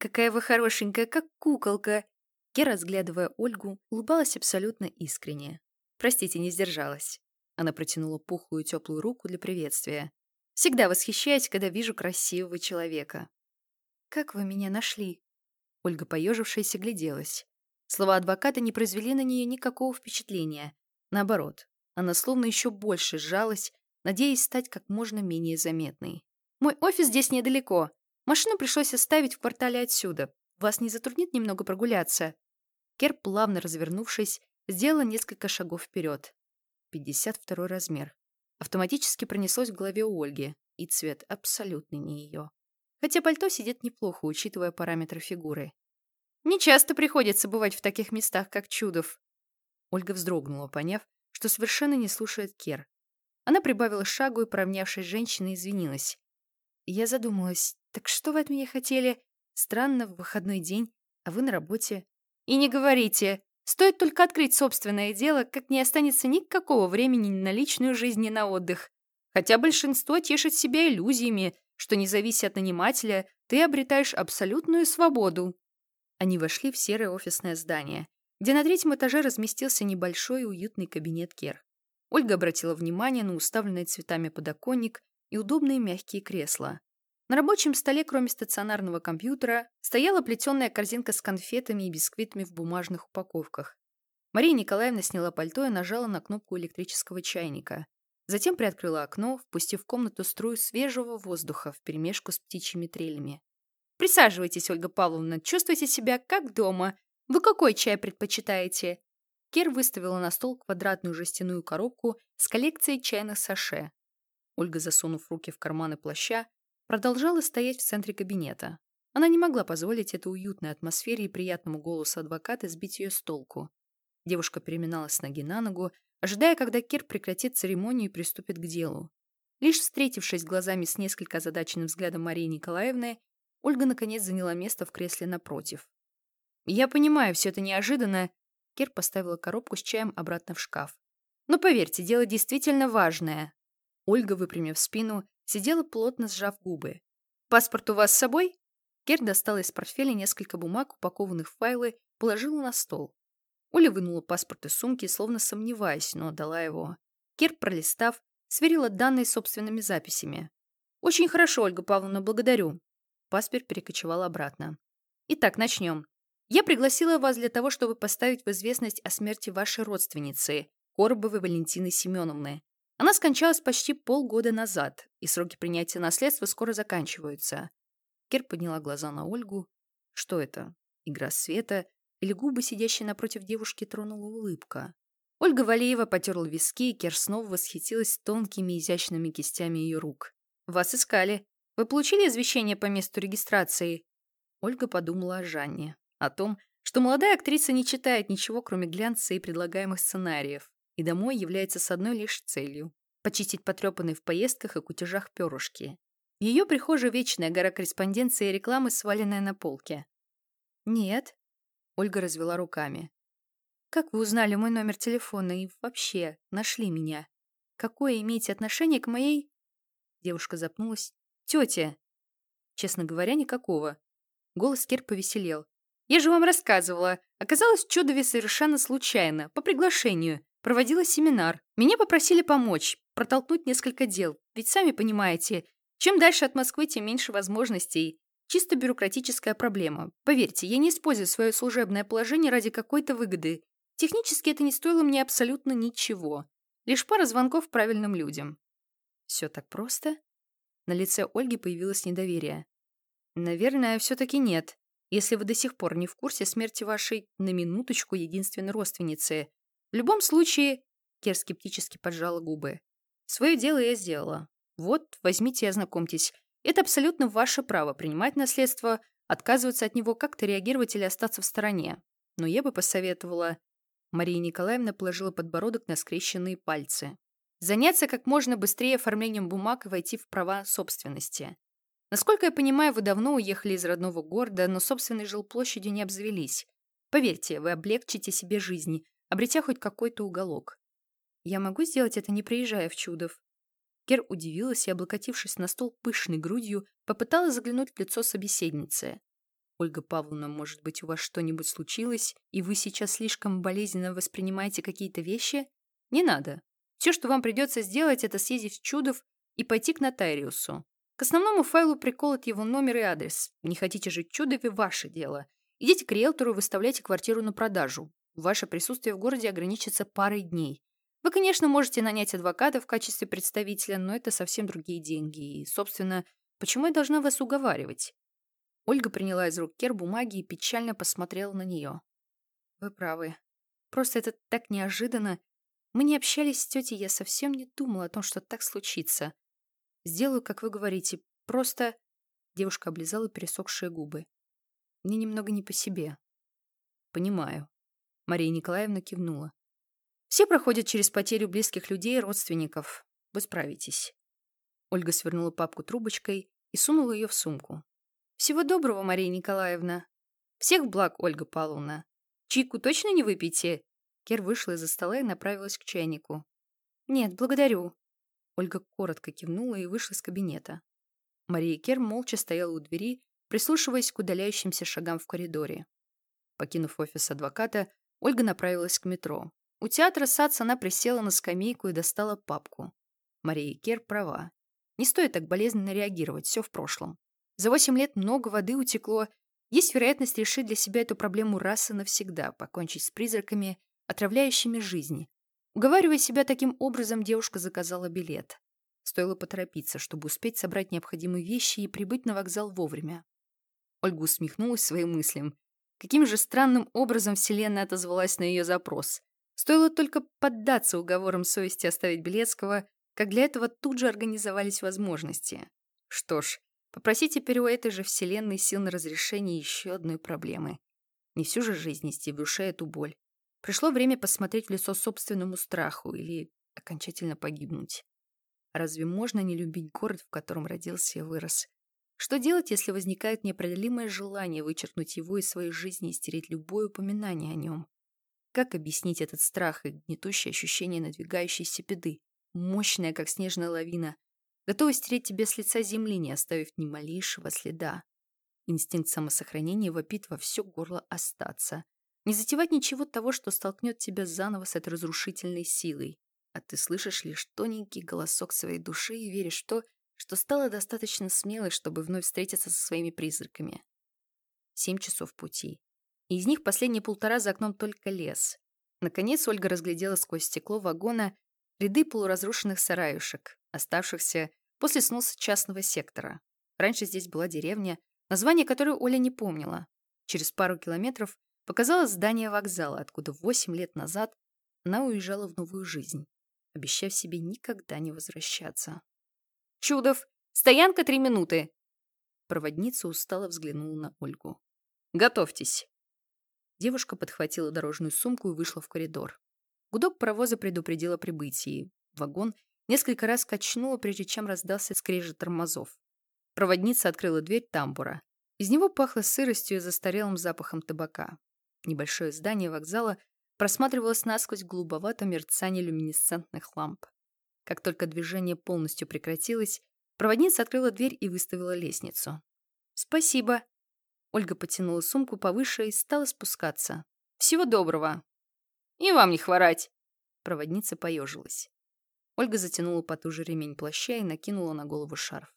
какая вы хорошенькая, как куколка!» Кер, разглядывая Ольгу, улыбалась абсолютно искренне. «Простите, не сдержалась». Она протянула пухлую теплую руку для приветствия. «Всегда восхищаюсь, когда вижу красивого человека». «Как вы меня нашли?» Ольга, поежившаяся, гляделась. Слова адвоката не произвели на нее никакого впечатления. Наоборот, она словно еще больше сжалась, надеясь стать как можно менее заметной. «Мой офис здесь недалеко. Машину пришлось оставить в квартале отсюда. Вас не затруднит немного прогуляться?» Кер, плавно развернувшись, сделала несколько шагов вперед. 52 размер. Автоматически пронеслось в голове у Ольги, и цвет абсолютно не ее. Хотя пальто сидит неплохо, учитывая параметры фигуры. Не часто приходится бывать в таких местах, как Чудов. Ольга вздрогнула, поняв, что совершенно не слушает Кер. Она прибавила шагу и, поравнявшись с женщиной, извинилась. Я задумалась, так что вы от меня хотели? Странно, в выходной день, а вы на работе. И не говорите. Стоит только открыть собственное дело, как не останется никакого времени ни на личную жизнь, ни на отдых. Хотя большинство тешит себя иллюзиями, что не завися от нанимателя, ты обретаешь абсолютную свободу. Они вошли в серое офисное здание, где на третьем этаже разместился небольшой уютный кабинет Кер. Ольга обратила внимание на уставленный цветами подоконник и удобные мягкие кресла. На рабочем столе, кроме стационарного компьютера, стояла плетеная корзинка с конфетами и бисквитами в бумажных упаковках. Мария Николаевна сняла пальто и нажала на кнопку электрического чайника. Затем приоткрыла окно, впустив в комнату струю свежего воздуха вперемешку с птичьими трелями. «Присаживайтесь, Ольга Павловна, чувствуйте себя как дома. Вы какой чай предпочитаете?» Кер выставила на стол квадратную жестяную коробку с коллекцией чайных саше. Ольга, засунув руки в карманы плаща, продолжала стоять в центре кабинета. Она не могла позволить этой уютной атмосфере и приятному голосу адвоката сбить ее с толку. Девушка переминалась с ноги на ногу, ожидая, когда Кир прекратит церемонию и приступит к делу. Лишь встретившись глазами с несколько озадаченным взглядом Марии Николаевны, Ольга наконец заняла место в кресле напротив. «Я понимаю, все это неожиданно», — Кир поставила коробку с чаем обратно в шкаф. «Но поверьте, дело действительно важное». Ольга, выпрямив спину, сидела плотно сжав губы. «Паспорт у вас с собой?» Кир достала из портфеля несколько бумаг, упакованных в файлы, положила на стол. Оля вынула паспорт из сумки, словно сомневаясь, но отдала его. Кир, пролистав, сверила данные собственными записями. «Очень хорошо, Ольга Павловна, благодарю». Паспорт перекочевал обратно. «Итак, начнем. Я пригласила вас для того, чтобы поставить в известность о смерти вашей родственницы, Коробовой Валентины Семеновны. Она скончалась почти полгода назад, и сроки принятия наследства скоро заканчиваются». Кир подняла глаза на Ольгу. «Что это? Игра света или губы, сидящие напротив девушки, тронула улыбка. Ольга Валеева потерла виски, и Кер снова восхитилась тонкими изящными кистями ее рук. «Вас искали. Вы получили извещение по месту регистрации?» Ольга подумала о Жанне, о том, что молодая актриса не читает ничего, кроме глянца и предлагаемых сценариев, и домой является с одной лишь целью – почистить потрепанные в поездках и кутежах перышки. В ее прихожей вечная гора корреспонденции и рекламы, сваленная на полке. «Нет», Ольга развела руками. «Как вы узнали мой номер телефона и вообще нашли меня? Какое имеете отношение к моей...» Девушка запнулась. «Тетя!» Честно говоря, никакого. Голос Кир повеселел. «Я же вам рассказывала. Оказалось, Чудове совершенно случайно, по приглашению. Проводила семинар. Меня попросили помочь, протолкнуть несколько дел. Ведь сами понимаете, чем дальше от Москвы, тем меньше возможностей. Чисто бюрократическая проблема. Поверьте, я не использую свое служебное положение ради какой-то выгоды. Технически это не стоило мне абсолютно ничего. Лишь пара звонков правильным людям. Все так просто? На лице Ольги появилось недоверие. Наверное, все-таки нет. Если вы до сих пор не в курсе смерти вашей, на минуточку, единственной родственницы. В любом случае, Кер скептически поджала губы. Свое дело я сделала. Вот, возьмите и ознакомьтесь. Это абсолютно ваше право принимать наследство, отказываться от него, как-то реагировать или остаться в стороне. Но я бы посоветовала... Мария Николаевна положила подбородок на скрещенные пальцы. Заняться как можно быстрее оформлением бумаг и войти в права собственности. Насколько я понимаю, вы давно уехали из родного города, но собственной жилплощадью не обзавелись. Поверьте, вы облегчите себе жизнь, обретя хоть какой-то уголок. Я могу сделать это, не приезжая в Чудов? Кер удивилась и, облокотившись на стол пышной грудью, попыталась заглянуть в лицо собеседницы. Ольга Павловна, может быть, у вас что-нибудь случилось, и вы сейчас слишком болезненно воспринимаете какие-то вещи? Не надо. Все, что вам придется сделать, это съездить в Чудов и пойти к нотариусу. К основному файлу приколот его номер и адрес. Не хотите жить в Чудове – ваше дело. Идите к риэлтору выставляйте квартиру на продажу. Ваше присутствие в городе ограничится парой дней. Вы, конечно, можете нанять адвоката в качестве представителя, но это совсем другие деньги. И, собственно, почему я должна вас уговаривать? Ольга приняла из рук Кер бумаги и печально посмотрела на нее. Вы правы. Просто это так неожиданно. Мы не общались с тетей, я совсем не думала о том, что так случится. Сделаю, как вы говорите. Просто... Девушка облизала пересохшие губы. Мне немного не по себе. Понимаю. Мария Николаевна кивнула. Все проходят через потерю близких людей и родственников. Вы справитесь. Ольга свернула папку трубочкой и сунула ее в сумку. Всего доброго, Мария Николаевна. Всех благ, Ольга Павловна. Чайку точно не выпьете? Кер вышла из-за стола и направилась к чайнику. Нет, благодарю. Ольга коротко кивнула и вышла из кабинета. Мария Кер молча стояла у двери, прислушиваясь к удаляющимся шагам в коридоре. Покинув офис адвоката, Ольга направилась к метро. У театра САЦ она присела на скамейку и достала папку. Мария Кер права. Не стоит так болезненно реагировать, все в прошлом. За восемь лет много воды утекло. Есть вероятность решить для себя эту проблему раз и навсегда, покончить с призраками, отравляющими жизни. Уговаривая себя таким образом, девушка заказала билет. Стоило поторопиться, чтобы успеть собрать необходимые вещи и прибыть на вокзал вовремя. Ольга усмехнулась своим мыслям. Каким же странным образом Вселенная отозвалась на ее запрос. Стоило только поддаться уговорам совести оставить Белецкого, как для этого тут же организовались возможности. Что ж, попросить теперь у этой же вселенной сил на разрешение еще одной проблемы. Не всю же жизнь нести в душе эту боль. Пришло время посмотреть в лицо собственному страху или окончательно погибнуть. Разве можно не любить город, в котором родился и вырос? Что делать, если возникает непреодолимое желание вычеркнуть его из своей жизни и стереть любое упоминание о нем? Как объяснить этот страх и гнетущее ощущение надвигающейся беды? Мощная, как снежная лавина, готова стереть тебя с лица земли, не оставив ни малейшего следа. Инстинкт самосохранения вопит во все горло остаться. Не затевать ничего того, что столкнет тебя заново с этой разрушительной силой. А ты слышишь лишь тоненький голосок своей души и веришь в то, что стало достаточно смелой, чтобы вновь встретиться со своими призраками. Семь часов пути. И из них последние полтора за окном только лес. Наконец Ольга разглядела сквозь стекло вагона ряды полуразрушенных сараюшек, оставшихся после сноса частного сектора. Раньше здесь была деревня, название которой Оля не помнила. Через пару километров показалось здание вокзала, откуда восемь лет назад она уезжала в новую жизнь, обещав себе никогда не возвращаться. «Чудов! Стоянка три минуты!» Проводница устало взглянула на Ольгу. «Готовьтесь!» Девушка подхватила дорожную сумку и вышла в коридор. Гудок паровоза предупредил о прибытии. Вагон несколько раз качнуло, прежде чем раздался скрежет тормозов. Проводница открыла дверь тамбура. Из него пахло сыростью и застарелым запахом табака. Небольшое здание вокзала просматривалось насквозь в голубоватом мерцании люминесцентных ламп. Как только движение полностью прекратилось, проводница открыла дверь и выставила лестницу. «Спасибо», Ольга потянула сумку повыше и стала спускаться. «Всего доброго!» «И вам не хворать!» Проводница поежилась. Ольга затянула потуже ремень плаща и накинула на голову шарф.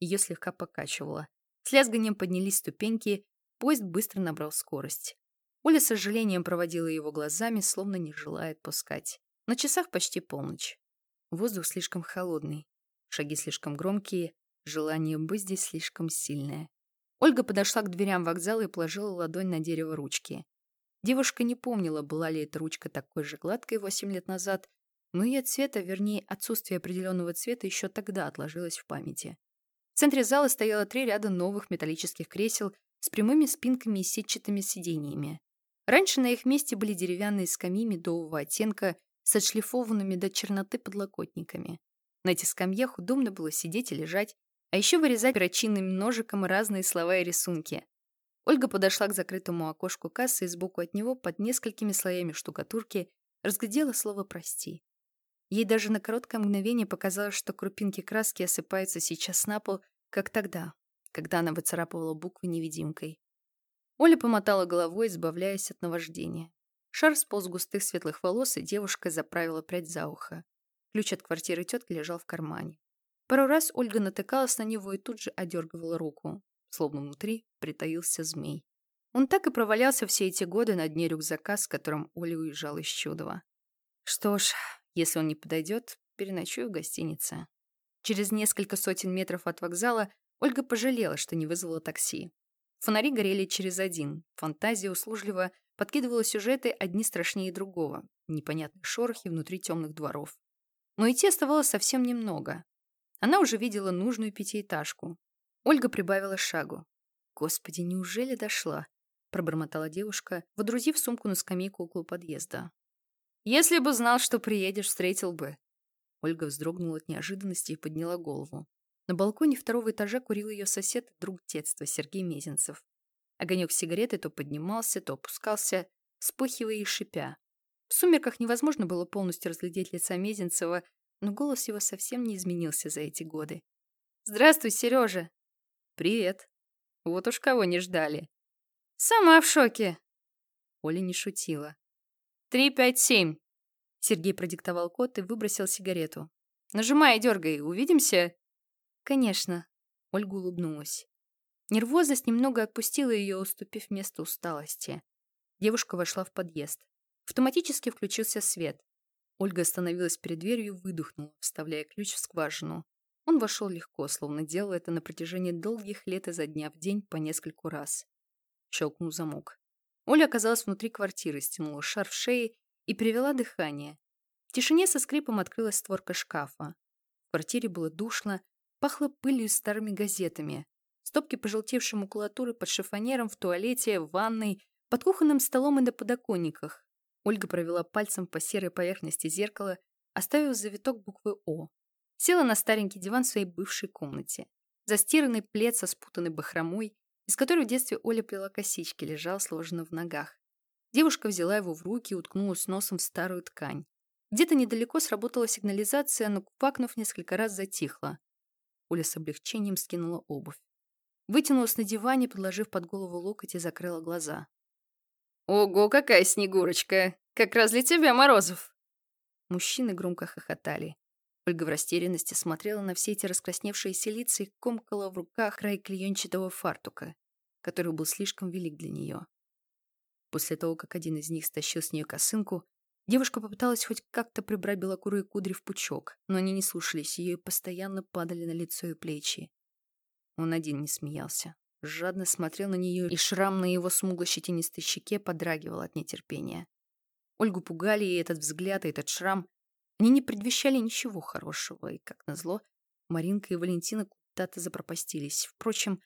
Ее слегка покачивало. С лязганием поднялись ступеньки, поезд быстро набрал скорость. Оля с сожалением проводила его глазами, словно не желая отпускать. На часах почти полночь. Воздух слишком холодный, шаги слишком громкие, желание быть здесь слишком сильное. Ольга подошла к дверям вокзала и положила ладонь на дерево ручки. Девушка не помнила, была ли эта ручка такой же гладкой восемь лет назад, но ее цвета, вернее, отсутствие определенного цвета еще тогда отложилось в памяти. В центре зала стояло три ряда новых металлических кресел с прямыми спинками и сетчатыми сиденьями. Раньше на их месте были деревянные скамьи медового оттенка с отшлифованными до черноты подлокотниками. На этих скамьях удобно было сидеть и лежать, а еще вырезать перочинным ножиком разные слова и рисунки. Ольга подошла к закрытому окошку кассы и сбоку от него под несколькими слоями штукатурки разглядела слово «прости». Ей даже на короткое мгновение показалось, что крупинки краски осыпаются сейчас на пол, как тогда, когда она выцарапывала буквы невидимкой. Оля помотала головой, избавляясь от наваждения. Шар сполз густых светлых волос, и девушка заправила прядь за ухо. Ключ от квартиры тетки лежал в кармане. Пару раз Ольга натыкалась на него и тут же одергивала руку, словно внутри притаился змей. Он так и провалялся все эти годы на дне рюкзака, с которым Оля уезжала из Чудова. Что ж, если он не подойдет, переночую в гостинице. Через несколько сотен метров от вокзала Ольга пожалела, что не вызвала такси. Фонари горели через один. Фантазия услужливо подкидывала сюжеты одни страшнее другого. Непонятные шорохи внутри темных дворов. Но идти оставалось совсем немного. Она уже видела нужную пятиэтажку. Ольга прибавила шагу. «Господи, неужели дошла?» пробормотала девушка, водрузив сумку на скамейку около подъезда. «Если бы знал, что приедешь, встретил бы». Ольга вздрогнула от неожиданности и подняла голову. На балконе второго этажа курил ее сосед, друг детства, Сергей Мезенцев. Огонек сигареты то поднимался, то опускался, вспыхивая и шипя. В сумерках невозможно было полностью разглядеть лица Мезенцева, но голос его совсем не изменился за эти годы. «Здравствуй, Сережа!» «Привет!» «Вот уж кого не ждали!» «Сама в шоке!» Оля не шутила. «Три, пять, семь!» Сергей продиктовал код и выбросил сигарету. «Нажимай и дергай, увидимся?» «Конечно», — Ольга улыбнулась. Нервозность немного отпустила ее, уступив место усталости. Девушка вошла в подъезд. Автоматически включился свет. Ольга остановилась перед дверью и выдохнула, вставляя ключ в скважину. Он вошел легко, словно делал это на протяжении долгих лет изо дня в день по нескольку раз. Щелкнул замок. Оля оказалась внутри квартиры, стянула шар в шее и перевела дыхание. В тишине со скрипом открылась створка шкафа. В квартире было душно, пахло пылью и старыми газетами. Стопки пожелтевшей макулатуры под шифонером в туалете, в ванной, под кухонным столом и на подоконниках. Ольга провела пальцем по серой поверхности зеркала, оставив завиток буквы «О». Села на старенький диван в своей бывшей комнате. Застиранный плед со спутанной бахромой, из которой в детстве Оля плела косички, лежал сложенно в ногах. Девушка взяла его в руки и уткнулась носом в старую ткань. Где-то недалеко сработала сигнализация, но, квакнув несколько раз, затихла. Оля с облегчением скинула обувь. Вытянулась на диване, подложив под голову локоть и закрыла глаза. «Ого, какая снегурочка! Как раз для тебя, Морозов!» Мужчины громко хохотали. Ольга в растерянности смотрела на все эти раскрасневшиеся лица и комкала в руках край клеенчатого фартука который был слишком велик для нее. После того, как один из них стащил с нее косынку, девушка попыталась хоть как-то прибрать белокурые кудри в пучок, но они не слушались ее и постоянно падали на лицо и плечи. Он один не смеялся. Жадно смотрел на нее, и шрам на его смугло-щетинистой щеке подрагивал от нетерпения. Ольгу пугали и этот взгляд, и этот шрам. Они не предвещали ничего хорошего, и, как назло, Маринка и Валентина куда-то запропастились. Впрочем,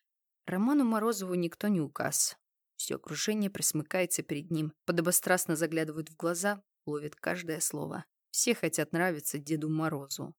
Роману Морозову никто не указ. Все окружение присмыкается перед ним, подобострастно заглядывают в глаза, ловит каждое слово. Все хотят нравиться Деду Морозу.